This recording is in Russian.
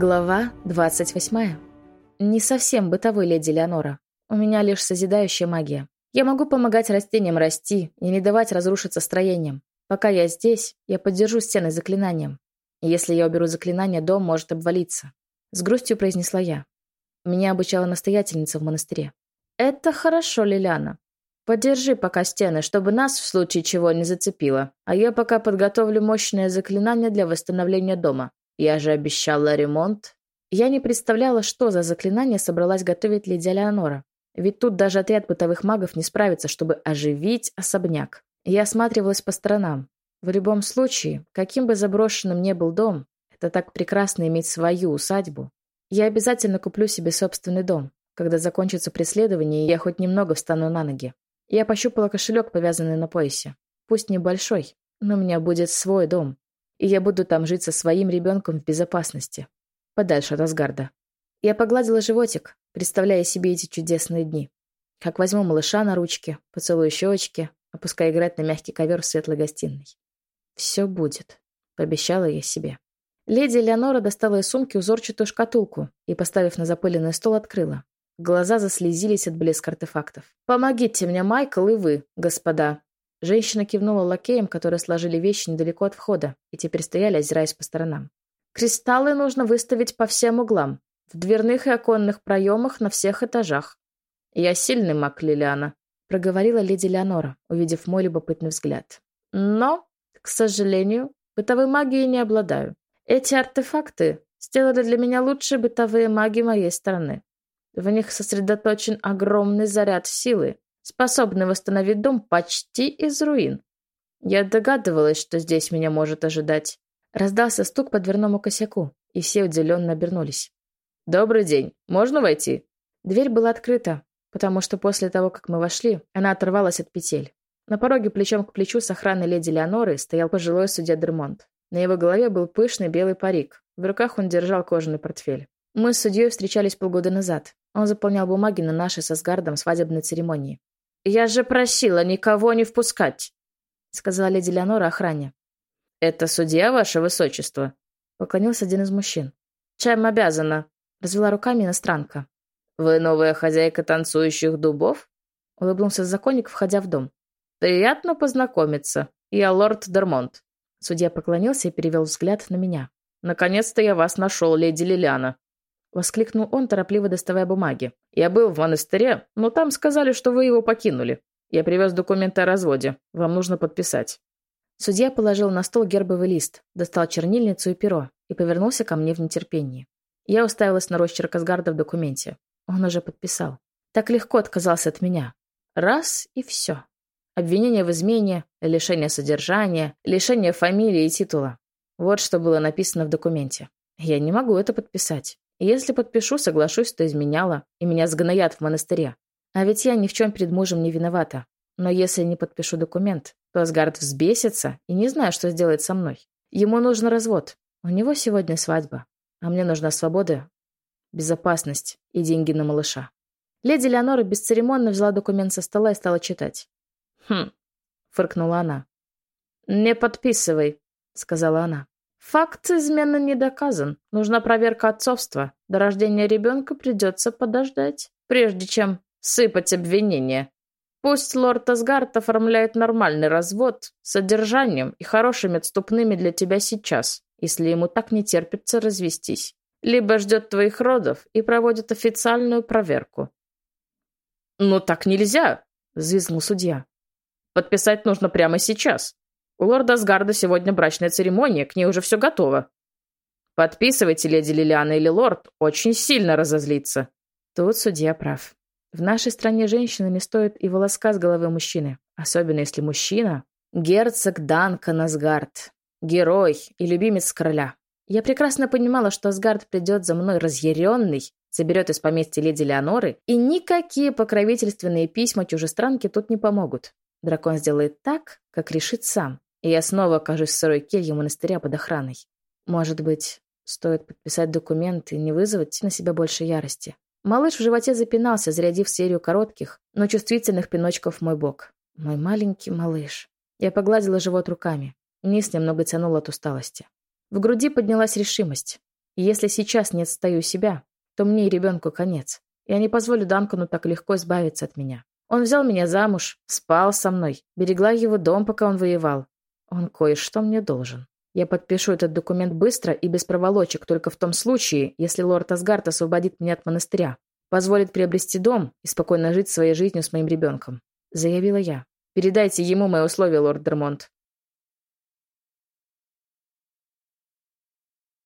Глава 28. Не совсем бытовой леди Леонора. У меня лишь созидающая магия. Я могу помогать растениям расти и не давать разрушиться строениям. Пока я здесь, я поддержу стены заклинанием. Если я уберу заклинание, дом может обвалиться. С грустью произнесла я. Меня обучала настоятельница в монастыре. «Это хорошо, Лилиана. Подержи пока стены, чтобы нас в случае чего не зацепило, а я пока подготовлю мощное заклинание для восстановления дома. Я же обещала ремонт». Я не представляла, что за заклинание собралась готовить леди Леонора. Ведь тут даже отряд бытовых магов не справится, чтобы оживить особняк. Я осматривалась по сторонам. В любом случае, каким бы заброшенным ни был дом, это так прекрасно иметь свою усадьбу. Я обязательно куплю себе собственный дом, когда закончится преследование, я хоть немного встану на ноги. Я пощупала кошелек, повязанный на поясе. Пусть небольшой, но у меня будет свой дом, и я буду там жить со своим ребенком в безопасности, подальше от Асгарда. Я погладила животик, представляя себе эти чудесные дни. Как возьму малыша на ручки, поцелую щечки, опуская играть на мягкий ковер в светлой гостиной. «Все будет», — пообещала я себе. Леди Леонора достала из сумки узорчатую шкатулку и, поставив на запыленный стол, открыла. Глаза заслезились от блеска артефактов. «Помогите мне, Майкл, и вы, господа!» Женщина кивнула лакеям, которые сложили вещи недалеко от входа и теперь стояли, озираясь по сторонам. «Кристаллы нужно выставить по всем углам, в дверных и оконных проемах на всех этажах. Я сильный маг, Лилиана», — проговорила леди Леонора, увидев мой любопытный взгляд. «Но, к сожалению, бытовой магией не обладаю. Эти артефакты сделали для меня лучшие бытовые маги моей страны. В них сосредоточен огромный заряд силы, способный восстановить дом почти из руин. Я догадывалась, что здесь меня может ожидать. Раздался стук по дверному косяку, и все удивленно обернулись. «Добрый день. Можно войти?» Дверь была открыта, потому что после того, как мы вошли, она оторвалась от петель. На пороге плечом к плечу с охраной леди Леоноры стоял пожилой судья Дермонт. На его голове был пышный белый парик. В руках он держал кожаный портфель. Мы с судьей встречались полгода назад. Он заполнял бумаги на нашей со Сгардом свадебной церемонии. «Я же просила никого не впускать», — сказала леди Леонора охране. «Это судья, ваше высочество?» — поклонился один из мужчин. «Чем обязана?» — развела руками иностранка. «Вы новая хозяйка танцующих дубов?» — улыбнулся законник, входя в дом. «Приятно познакомиться. Я лорд Дермонт». Судья поклонился и перевел взгляд на меня. «Наконец-то я вас нашел, леди Лилиана». Воскликнул он, торопливо доставая бумаги. «Я был в монастыре, но там сказали, что вы его покинули. Я привез документы о разводе. Вам нужно подписать». Судья положил на стол гербовый лист, достал чернильницу и перо и повернулся ко мне в нетерпении. Я уставилась на росчерк Асгарда в документе. Он уже подписал. Так легко отказался от меня. Раз и все. Обвинение в измене, лишение содержания, лишение фамилии и титула. Вот что было написано в документе. Я не могу это подписать. Если подпишу, соглашусь, то изменяла, и меня сгноят в монастыре. А ведь я ни в чем перед мужем не виновата. Но если не подпишу документ, то Асгард взбесится и не знаю, что сделает со мной. Ему нужен развод. У него сегодня свадьба. А мне нужна свобода, безопасность и деньги на малыша. Леди Леонора бесцеремонно взяла документ со стола и стала читать. «Хм», — фыркнула она. «Не подписывай», — сказала она. «Факт измены не доказан. Нужна проверка отцовства. До рождения ребенка придется подождать, прежде чем сыпать обвинения. Пусть лорд Асгард оформляет нормальный развод с содержанием и хорошими отступными для тебя сейчас, если ему так не терпится развестись. Либо ждет твоих родов и проводит официальную проверку». «Но так нельзя!» — взвизгнул судья. Подписать нужно прямо сейчас. У лорда Асгарда сегодня брачная церемония, к ней уже все готово. Подписывайте, леди Лилиана или лорд, очень сильно разозлится. Тут судья прав. В нашей стране женщина не стоит и волоска с головы мужчины, особенно если мужчина — герцог Данкан Асгард, герой и любимец короля. Я прекрасно понимала, что Асгард придет за мной разъяренный, заберет из поместья леди Леоноры, и никакие покровительственные письма чужестранки тут не помогут. Дракон сделает так, как решит сам, и я снова окажусь в сырой келье монастыря под охраной. Может быть, стоит подписать документ и не вызвать на себя больше ярости. Малыш в животе запинался, зарядив серию коротких, но чувствительных пиночков в мой бок. Мой маленький малыш. Я погладила живот руками. Низ немного тянул от усталости. В груди поднялась решимость. Если сейчас не отстаю себя, то мне и ребенку конец. Я не позволю Данкану так легко избавиться от меня. Он взял меня замуж, спал со мной, берегла его дом, пока он воевал. Он кое-что мне должен. Я подпишу этот документ быстро и без проволочек, только в том случае, если лорд Асгард освободит меня от монастыря, позволит приобрести дом и спокойно жить своей жизнью с моим ребенком», — заявила я. «Передайте ему мои условия, лорд Дермонт.